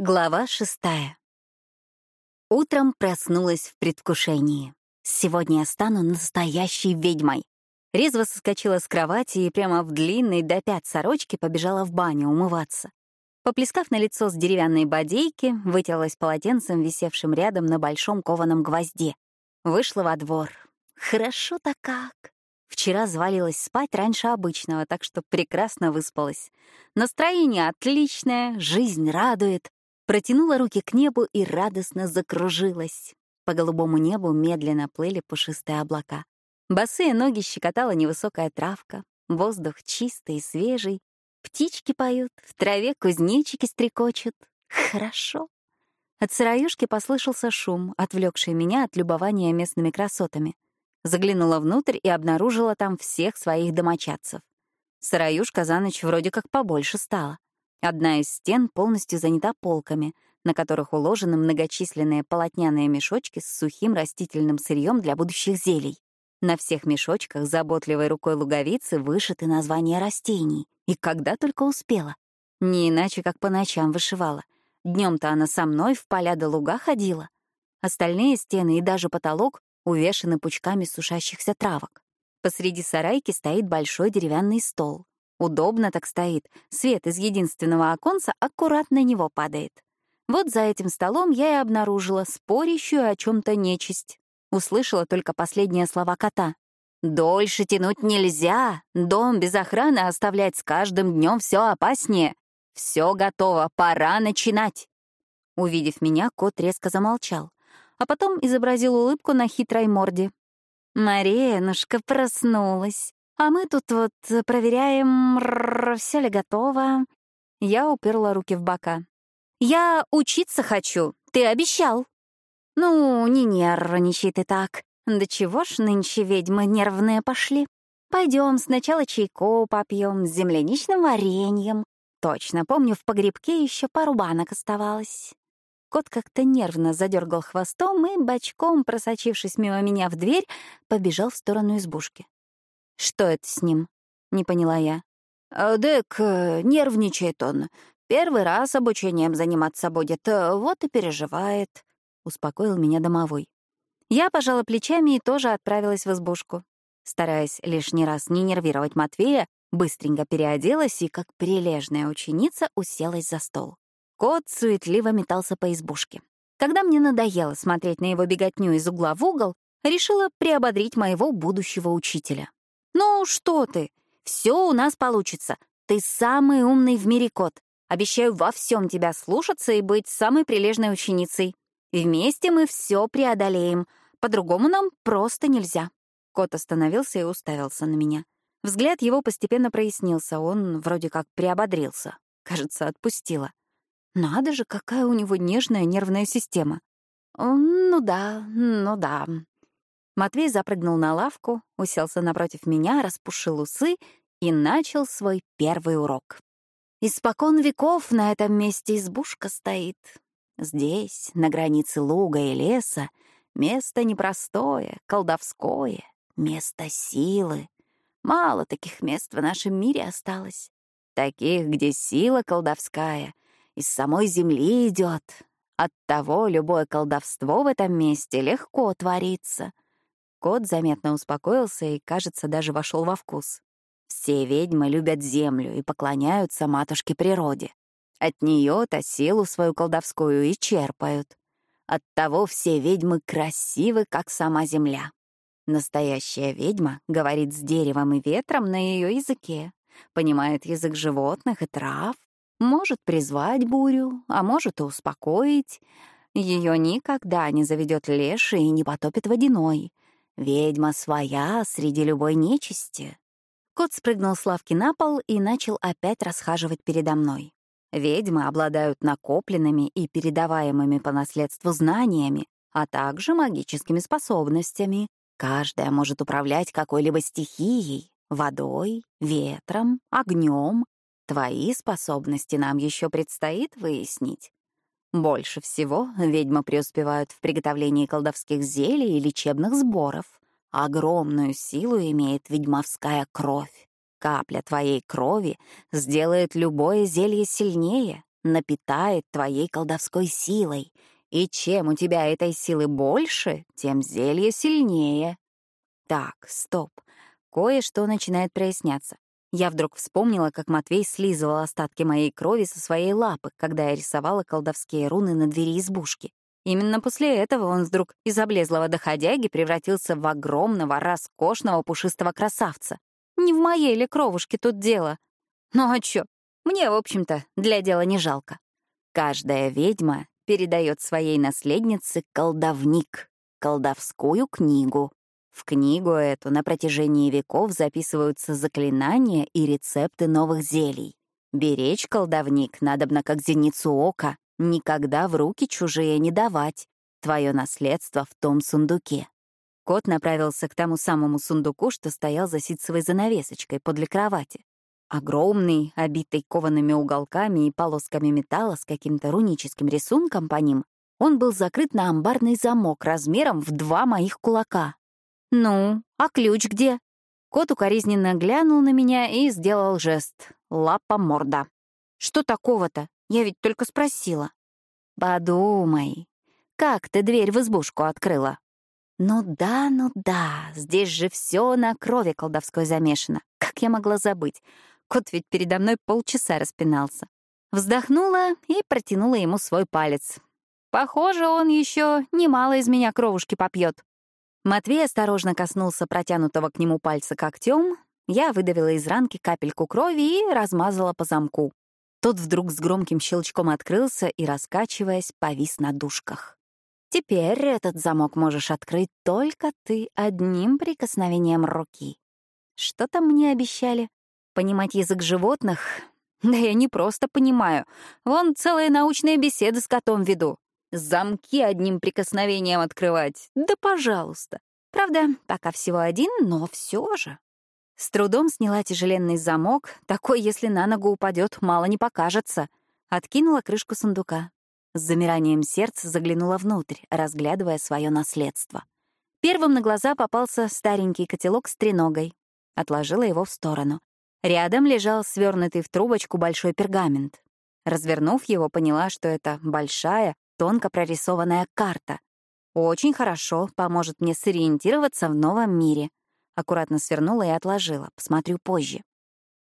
Глава шестая. Утром проснулась в предвкушении. Сегодня я стану настоящей ведьмой. Резво соскочила с кровати и прямо в длинной до пят сорочке побежала в баню умываться. Поплескав на лицо с деревянной бодейки, вытерлась полотенцем, висевшим рядом на большом кованом гвозде. Вышла во двор. Хорошо-то как. Вчера завалилась спать раньше обычного, так что прекрасно выспалась. Настроение отличное, жизнь радует. Протянула руки к небу и радостно закружилась. По голубому небу медленно плыли пушистые облака. Босые ноги щекотала невысокая травка, воздух чистый и свежий. Птички поют, в траве кузнечики стрекочут. Хорошо. От сыроюшки послышался шум, отвлекший меня от любования местными красотами. Заглянула внутрь и обнаружила там всех своих домочадцев. Сыроюшка за ночь вроде как побольше стала. Одна из стен полностью занята полками, на которых уложены многочисленные полотняные мешочки с сухим растительным сырьем для будущих зелий. На всех мешочках заботливой рукой луговицы вышиты названия растений. И когда только успела. Не иначе, как по ночам вышивала. Днем-то она со мной в поля до луга ходила. Остальные стены и даже потолок увешаны пучками сушащихся травок. Посреди сарайки стоит большой деревянный стол. Удобно так стоит, свет из единственного оконца аккуратно на него падает. Вот за этим столом я и обнаружила спорящую о чем то нечисть. Услышала только последние слова кота. «Дольше тянуть нельзя. Дом без охраны оставлять с каждым днем все опаснее. Все готово, пора начинать». Увидев меня, кот резко замолчал, а потом изобразил улыбку на хитрой морде. Маренушка проснулась. А мы тут вот проверяем, все ли готово. Я уперла руки в бока. Я учиться хочу, ты обещал. Ну, не нервничай ты так. Да чего ж нынче ведьмы нервные пошли? Пойдем сначала чайку попьем с земляничным вареньем. Точно, помню, в погребке еще пару банок оставалось. Кот как-то нервно задергал хвостом и, бочком просочившись мимо меня в дверь, побежал в сторону избушки. «Что это с ним?» — не поняла я. «Э, «Дык, э, нервничает он. Первый раз обучением заниматься будет, э, вот и переживает», — успокоил меня домовой. Я пожала плечами и тоже отправилась в избушку. Стараясь лишний раз не нервировать Матвея, быстренько переоделась и, как прилежная ученица, уселась за стол. Кот суетливо метался по избушке. Когда мне надоело смотреть на его беготню из угла в угол, решила приободрить моего будущего учителя. «Ну что ты? Все у нас получится. Ты самый умный в мире кот. Обещаю во всем тебя слушаться и быть самой прилежной ученицей. Вместе мы все преодолеем. По-другому нам просто нельзя». Кот остановился и уставился на меня. Взгляд его постепенно прояснился, он вроде как приободрился. Кажется, отпустила. Надо же, какая у него нежная нервная система. Ну да, ну да. Матвей запрыгнул на лавку, уселся напротив меня, распушил усы и начал свой первый урок. Испокон веков на этом месте избушка стоит. Здесь, на границе луга и леса, место непростое, колдовское, место силы. Мало таких мест в нашем мире осталось. Таких, где сила колдовская из самой земли идет. Оттого любое колдовство в этом месте легко творится — Кот заметно успокоился и, кажется, даже вошел во вкус. Все ведьмы любят землю и поклоняются матушке природе. От нее-то силу свою колдовскую и черпают. Оттого все ведьмы красивы, как сама земля. Настоящая ведьма говорит с деревом и ветром на ее языке, понимает язык животных и трав, может призвать бурю, а может и успокоить. Ее никогда не заведет леший и не потопит водяной — Ведьма своя среди любой нечисти. Кот спрыгнул с лавки на пол и начал опять расхаживать передо мной. Ведьмы обладают накопленными и передаваемыми по наследству знаниями, а также магическими способностями. Каждая может управлять какой-либо стихией — водой, ветром, огнем. Твои способности нам еще предстоит выяснить. Больше всего ведьмы преуспевают в приготовлении колдовских зелий и лечебных сборов. Огромную силу имеет ведьмовская кровь. Капля твоей крови сделает любое зелье сильнее, напитает твоей колдовской силой. И чем у тебя этой силы больше, тем зелье сильнее. Так, стоп. Кое-что начинает проясняться. Я вдруг вспомнила, как Матвей слизывал остатки моей крови со своей лапы, когда я рисовала колдовские руны на двери избушки. Именно после этого он вдруг из облезлого доходяги превратился в огромного, роскошного, пушистого красавца. Не в моей ли кровушке тут дело? Ну а чё? Мне, в общем-то, для дела не жалко. Каждая ведьма передает своей наследнице колдовник, колдовскую книгу. В книгу эту на протяжении веков записываются заклинания и рецепты новых зелий. Беречь колдовник надобно как зеницу ока, никогда в руки чужие не давать. Твое наследство в том сундуке. Кот направился к тому самому сундуку, что стоял за ситцевой занавесочкой подле кровати. Огромный, обитый коваными уголками и полосками металла с каким-то руническим рисунком по ним, он был закрыт на амбарный замок размером в два моих кулака. «Ну, а ключ где?» Кот укоризненно глянул на меня и сделал жест. Лапа морда. «Что такого-то? Я ведь только спросила». «Подумай, как ты дверь в избушку открыла?» «Ну да, ну да, здесь же все на крови колдовской замешано. Как я могла забыть? Кот ведь передо мной полчаса распинался». Вздохнула и протянула ему свой палец. Похоже, он еще немало из меня кровушки попьет. Матвей осторожно коснулся протянутого к нему пальца когтем, я выдавила из ранки капельку крови и размазала по замку. Тот вдруг с громким щелчком открылся и, раскачиваясь, повис на дужках. Теперь этот замок можешь открыть только ты одним прикосновением руки. Что там мне обещали? Понимать язык животных? Да я не просто понимаю. Вон целые научные беседы с котом веду. Замки одним прикосновением открывать. Да пожалуйста. Правда, пока всего один, но все же. С трудом сняла тяжеленный замок, такой, если на ногу упадет, мало не покажется. Откинула крышку сундука. С замиранием сердца заглянула внутрь, разглядывая свое наследство. Первым на глаза попался старенький котелок с треногой. Отложила его в сторону. Рядом лежал свернутый в трубочку большой пергамент. Развернув его, поняла, что это большая, тонко прорисованная карта. Очень хорошо, поможет мне сориентироваться в новом мире. Аккуратно свернула и отложила, посмотрю позже.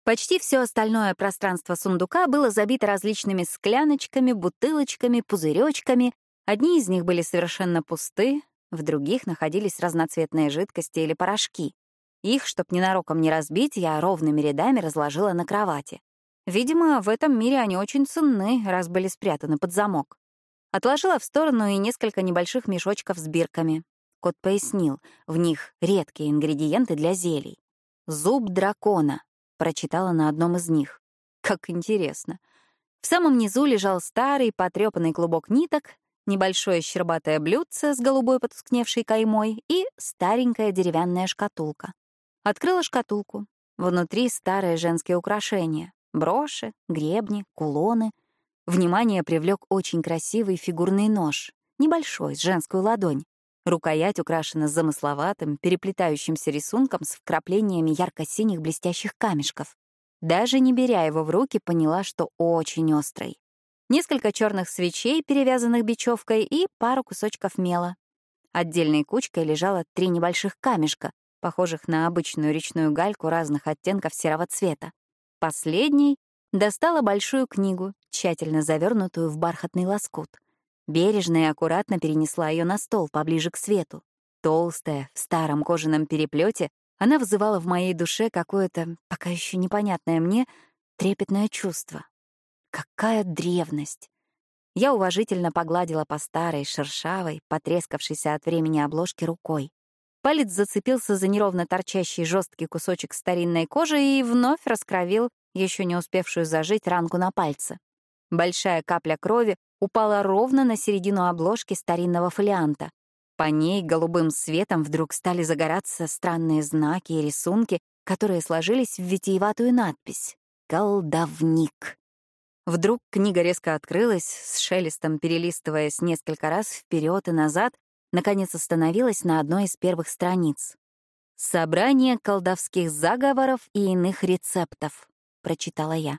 Почти все остальное пространство сундука было забито различными скляночками, бутылочками, пузыречками. Одни из них были совершенно пусты, в других находились разноцветные жидкости или порошки. Их, чтоб ненароком не разбить, я ровными рядами разложила на кровати. Видимо, в этом мире они очень ценны, раз были спрятаны под замок. Отложила в сторону и несколько небольших мешочков с бирками. Кот пояснил, в них редкие ингредиенты для зелий. «Зуб дракона», — прочитала на одном из них. Как интересно. В самом низу лежал старый потрепанный клубок ниток, небольшое щербатое блюдце с голубой потускневшей каймой и старенькая деревянная шкатулка. Открыла шкатулку. Внутри старые женские украшения — броши, гребни, кулоны — Внимание привлек очень красивый фигурный нож, небольшой, с женскую ладонь. Рукоять украшена замысловатым, переплетающимся рисунком с вкраплениями ярко-синих блестящих камешков. Даже не беря его в руки, поняла, что очень острый. Несколько черных свечей, перевязанных бечевкой, и пару кусочков мела. Отдельной кучкой лежало три небольших камешка, похожих на обычную речную гальку разных оттенков серого цвета. Последний Достала большую книгу, тщательно завернутую в бархатный лоскут. Бережно и аккуратно перенесла ее на стол поближе к свету. Толстая, в старом кожаном переплете, она вызывала в моей душе какое-то, пока еще непонятное мне, трепетное чувство. Какая древность! Я уважительно погладила по старой, шершавой, потрескавшейся от времени обложке рукой. Палец зацепился за неровно торчащий жесткий кусочек старинной кожи и вновь раскровил еще не успевшую зажить ранку на пальце. Большая капля крови упала ровно на середину обложки старинного фолианта. По ней голубым светом вдруг стали загораться странные знаки и рисунки, которые сложились в витиеватую надпись «Колдовник». Вдруг книга резко открылась, с шелестом перелистываясь несколько раз вперед и назад, наконец остановилась на одной из первых страниц. «Собрание колдовских заговоров и иных рецептов» прочитала я.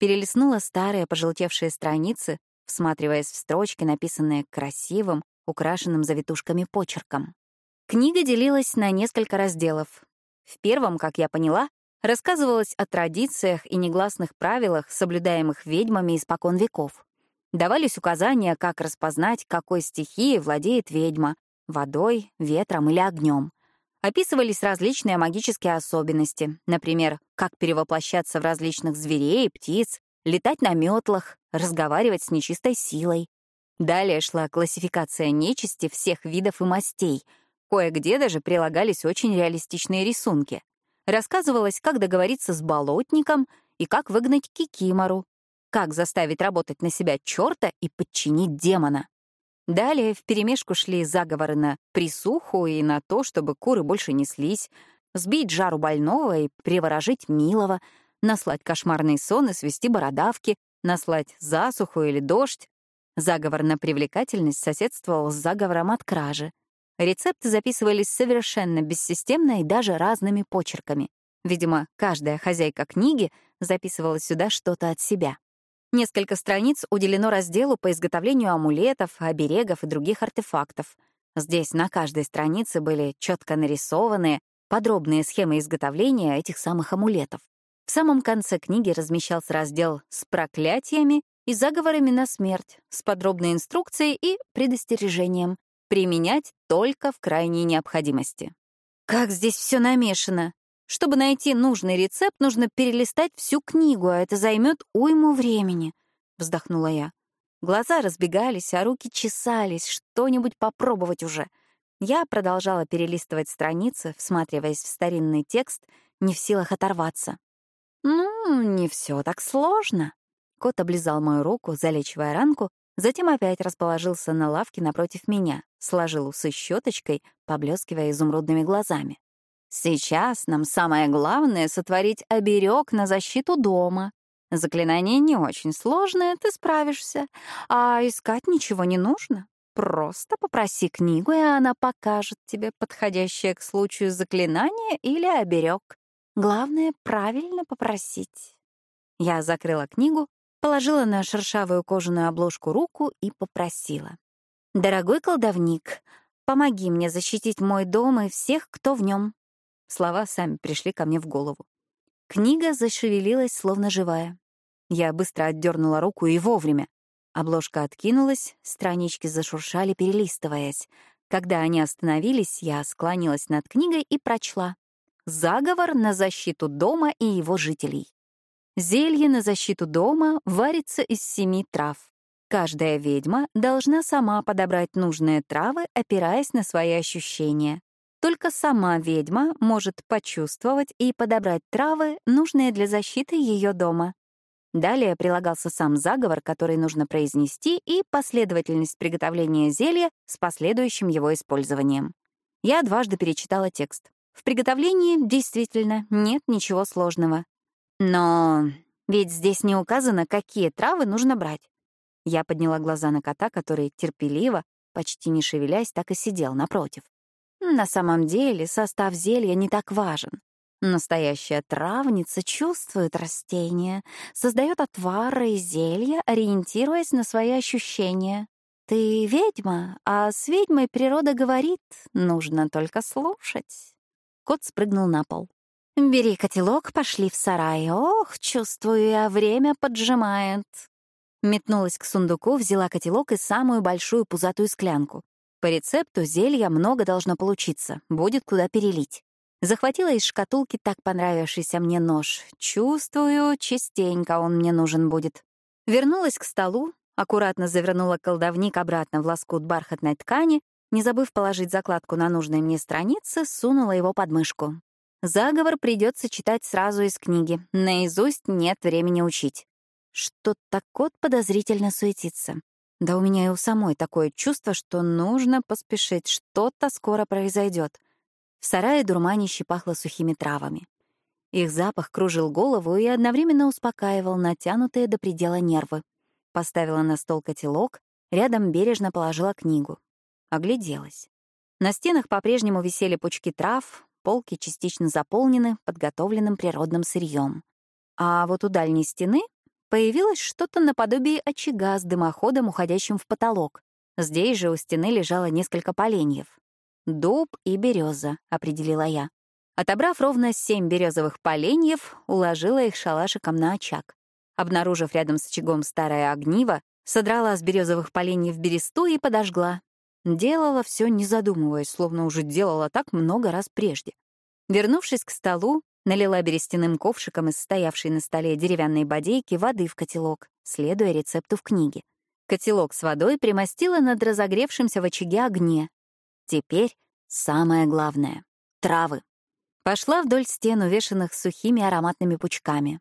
перелистнула старые пожелтевшие страницы, всматриваясь в строчки, написанные красивым, украшенным завитушками почерком. Книга делилась на несколько разделов. В первом, как я поняла, рассказывалось о традициях и негласных правилах, соблюдаемых ведьмами испокон веков. Давались указания, как распознать, какой стихией владеет ведьма — водой, ветром или огнем. Описывались различные магические особенности, например, как перевоплощаться в различных зверей, птиц, летать на метлах, разговаривать с нечистой силой. Далее шла классификация нечисти всех видов и мастей. Кое-где даже прилагались очень реалистичные рисунки. Рассказывалось, как договориться с болотником и как выгнать кикимору, как заставить работать на себя черта и подчинить демона. Далее вперемешку шли заговоры на присуху и на то, чтобы куры больше неслись, сбить жару больного и приворожить милого, наслать кошмарный сон и свести бородавки, наслать засуху или дождь. Заговор на привлекательность соседствовал с заговором от кражи. Рецепты записывались совершенно бессистемно и даже разными почерками. Видимо, каждая хозяйка книги записывала сюда что-то от себя. Несколько страниц уделено разделу по изготовлению амулетов, оберегов и других артефактов. Здесь на каждой странице были четко нарисованные подробные схемы изготовления этих самых амулетов. В самом конце книги размещался раздел с проклятиями и заговорами на смерть, с подробной инструкцией и предостережением применять только в крайней необходимости. Как здесь все намешано! Чтобы найти нужный рецепт, нужно перелистать всю книгу, а это займет уйму времени, — вздохнула я. Глаза разбегались, а руки чесались, что-нибудь попробовать уже. Я продолжала перелистывать страницы, всматриваясь в старинный текст, не в силах оторваться. «Ну, не все так сложно». Кот облизал мою руку, залечивая ранку, затем опять расположился на лавке напротив меня, сложил усы щеточкой, поблескивая изумрудными глазами. Сейчас нам самое главное — сотворить оберег на защиту дома. Заклинание не очень сложное, ты справишься. А искать ничего не нужно. Просто попроси книгу, и она покажет тебе подходящее к случаю заклинание или оберег. Главное — правильно попросить. Я закрыла книгу, положила на шершавую кожаную обложку руку и попросила. «Дорогой колдовник, помоги мне защитить мой дом и всех, кто в нем. Слова сами пришли ко мне в голову. Книга зашевелилась, словно живая. Я быстро отдернула руку и вовремя. Обложка откинулась, странички зашуршали, перелистываясь. Когда они остановились, я склонилась над книгой и прочла. «Заговор на защиту дома и его жителей». Зелье на защиту дома варится из семи трав. Каждая ведьма должна сама подобрать нужные травы, опираясь на свои ощущения. Только сама ведьма может почувствовать и подобрать травы, нужные для защиты ее дома. Далее прилагался сам заговор, который нужно произнести, и последовательность приготовления зелья с последующим его использованием. Я дважды перечитала текст. В приготовлении действительно нет ничего сложного. Но ведь здесь не указано, какие травы нужно брать. Я подняла глаза на кота, который терпеливо, почти не шевелясь, так и сидел напротив. На самом деле состав зелья не так важен. Настоящая травница чувствует растения, создает отвары и зелья, ориентируясь на свои ощущения. Ты ведьма, а с ведьмой природа говорит, нужно только слушать. Кот спрыгнул на пол. «Бери котелок, пошли в сарай. Ох, чувствую я, время поджимает». Метнулась к сундуку, взяла котелок и самую большую пузатую склянку. По рецепту зелья много должно получиться, будет куда перелить. Захватила из шкатулки так понравившийся мне нож. Чувствую, частенько он мне нужен будет. Вернулась к столу, аккуратно завернула колдовник обратно в лоскут бархатной ткани, не забыв положить закладку на нужной мне странице, сунула его под мышку. Заговор придется читать сразу из книги. Наизусть нет времени учить. Что-то кот подозрительно суетится. Да у меня и у самой такое чувство, что нужно поспешить, что-то скоро произойдет. В сарае дурманище пахло сухими травами. Их запах кружил голову и одновременно успокаивал натянутые до предела нервы. Поставила на стол котелок, рядом бережно положила книгу. Огляделась. На стенах по-прежнему висели пучки трав, полки частично заполнены подготовленным природным сырьем. А вот у дальней стены появилось что-то наподобие очага с дымоходом, уходящим в потолок. Здесь же у стены лежало несколько поленьев. «Дуб и береза», — определила я. Отобрав ровно семь березовых поленьев, уложила их шалашиком на очаг. Обнаружив рядом с очагом старое огниво, содрала с березовых поленьев бересту и подожгла. Делала все, не задумываясь, словно уже делала так много раз прежде. Вернувшись к столу, налила берестяным ковшиком из стоявшей на столе деревянной бодейки воды в котелок, следуя рецепту в книге. Котелок с водой примостила над разогревшимся в очаге огне. Теперь самое главное — травы. Пошла вдоль стен, увешанных сухими ароматными пучками.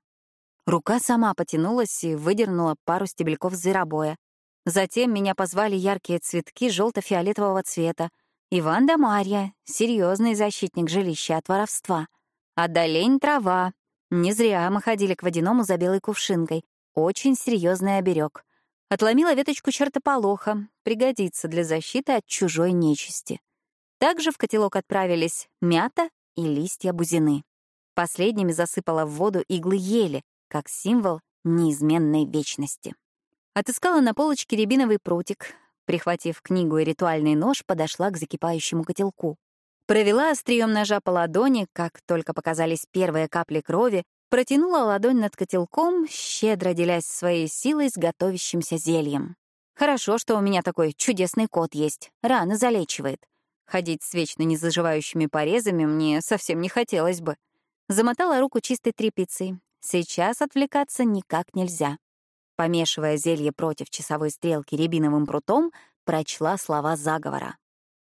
Рука сама потянулась и выдернула пару стебельков зверобоя. Затем меня позвали яркие цветки желто-фиолетового цвета. Иван да Марья, серьезный защитник жилища от воровства. А долень трава. Не зря мы ходили к водяному за белой кувшинкой. Очень серьезный оберег. Отломила веточку чертополоха, пригодится для защиты от чужой нечисти. Также в котелок отправились мята и листья бузины. Последними засыпала в воду иглы ели, как символ неизменной вечности. Отыскала на полочке рябиновый прутик, прихватив книгу и ритуальный нож, подошла к закипающему котелку. Провела острием ножа по ладони, как только показались первые капли крови, протянула ладонь над котелком, щедро делясь своей силой с готовящимся зельем. Хорошо, что у меня такой чудесный кот есть, раны залечивает. Ходить с вечно незаживающими порезами мне совсем не хотелось бы. Замотала руку чистой тряпицей. Сейчас отвлекаться никак нельзя. Помешивая зелье против часовой стрелки рябиновым прутом, прочла слова заговора.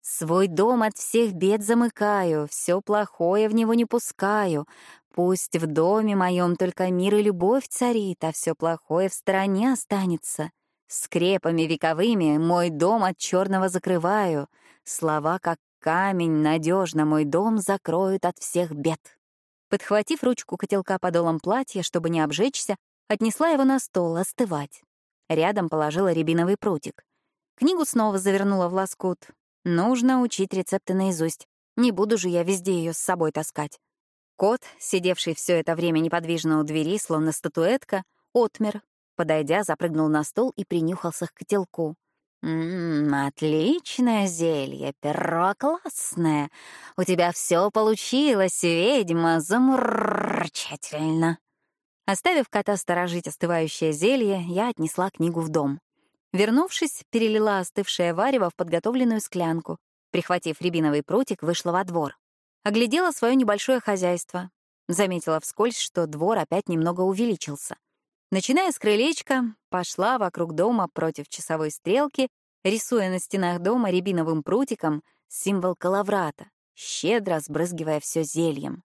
«Свой дом от всех бед замыкаю, все плохое в него не пускаю. Пусть в доме моем только мир и любовь царит, а все плохое в стороне останется. Скрепами вековыми мой дом от черного закрываю. Слова, как камень, надежно мой дом закроют от всех бед. Подхватив ручку котелка подолом платья, чтобы не обжечься, отнесла его на стол остывать. Рядом положила рябиновый прутик. Книгу снова завернула в лоскут. Нужно учить рецепты наизусть. Не буду же я везде ее с собой таскать. Кот, сидевший все это время неподвижно у двери, словно статуэтка, отмер. Подойдя, запрыгнул на стол и принюхался к котелку. «Ммм, отличное зелье, перо классное. У тебя все получилось, ведьма, замурчательно». Оставив кота сторожить остывающее зелье, я отнесла книгу в дом. Вернувшись, перелила остывшее варево в подготовленную склянку. Прихватив рябиновый прутик, вышла во двор. Оглядела свое небольшое хозяйство. Заметила вскользь, что двор опять немного увеличился. Начиная с крылечка, пошла вокруг дома против часовой стрелки, рисуя на стенах дома рябиновым прутиком символ калаврата, щедро сбрызгивая все зельем.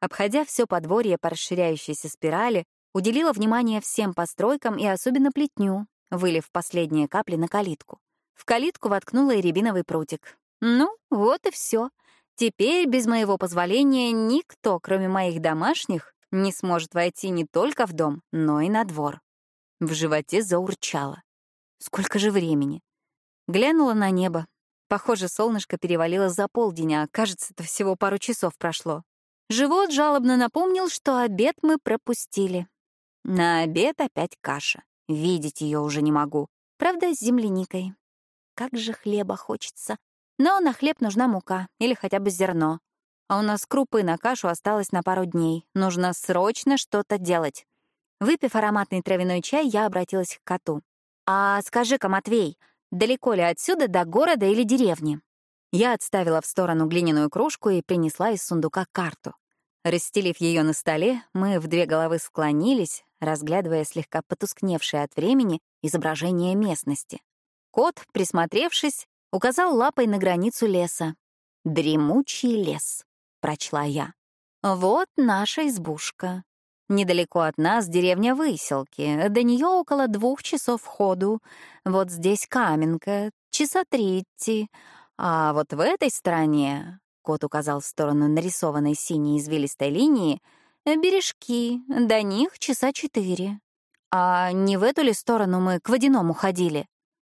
Обходя все подворье по расширяющейся спирали, уделила внимание всем постройкам и особенно плетню, вылив последние капли на калитку. В калитку воткнула и рябиновый прутик. Ну, вот и все. Теперь без моего позволения никто, кроме моих домашних, не сможет войти не только в дом, но и на двор. В животе заурчало. Сколько же времени? Глянула на небо. Похоже, солнышко перевалило за полдень, а кажется, это всего пару часов прошло. Живот жалобно напомнил, что обед мы пропустили. На обед опять каша. Видеть ее уже не могу. Правда, с земляникой. Как же хлеба хочется. Но на хлеб нужна мука или хотя бы зерно. А у нас крупы на кашу осталось на пару дней. Нужно срочно что-то делать. Выпив ароматный травяной чай, я обратилась к коту. «А скажи-ка, Матвей, далеко ли отсюда до города или деревни?» Я отставила в сторону глиняную кружку и принесла из сундука карту. Расстелив ее на столе, мы в две головы склонились, разглядывая слегка потускневшее от времени изображение местности. Кот, присмотревшись, указал лапой на границу леса. «Дремучий лес» прочла я. Вот наша избушка. Недалеко от нас деревня Выселки, до нее около двух часов ходу. Вот здесь Каменка, часа три идти. А вот в этой стороне, — кот указал в сторону нарисованной синей извилистой линии, — бережки, до них часа четыре. А не в эту ли сторону мы к водяному ходили?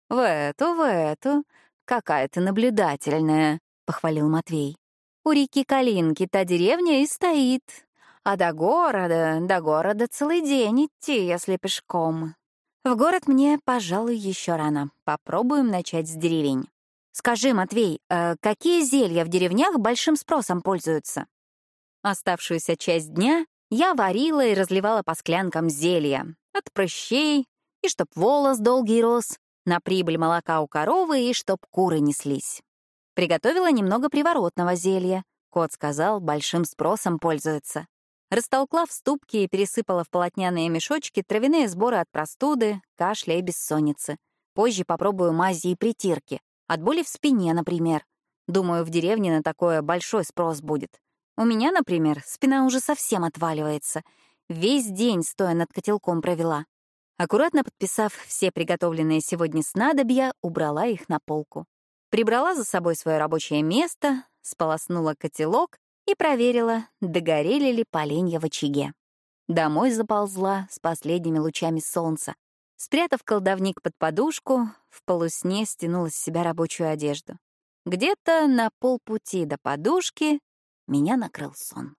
В эту, в эту. Какая ты наблюдательная, — похвалил Матвей. У реки Калинки та деревня и стоит. А до города, до города целый день идти, если пешком. В город мне, пожалуй, еще рано. Попробуем начать с деревень. Скажи, Матвей, э, какие зелья в деревнях большим спросом пользуются? Оставшуюся часть дня я варила и разливала по склянкам зелья. От прыщей, и чтоб волос долгий рос, на прибыль молока у коровы и чтоб куры неслись. Приготовила немного приворотного зелья. Кот сказал, большим спросом пользуется. Растолкла в ступке и пересыпала в полотняные мешочки травяные сборы от простуды, кашля и бессонницы. Позже попробую мази и притирки. От боли в спине, например. Думаю, в деревне на такое большой спрос будет. У меня, например, спина уже совсем отваливается. Весь день, стоя над котелком, провела. Аккуратно подписав все приготовленные сегодня снадобья, убрала их на полку. Прибрала за собой свое рабочее место, сполоснула котелок и проверила, догорели ли поленья в очаге. Домой заползла с последними лучами солнца. Спрятав колдовник под подушку, в полусне стянула с себя рабочую одежду. Где-то на полпути до подушки меня накрыл сон.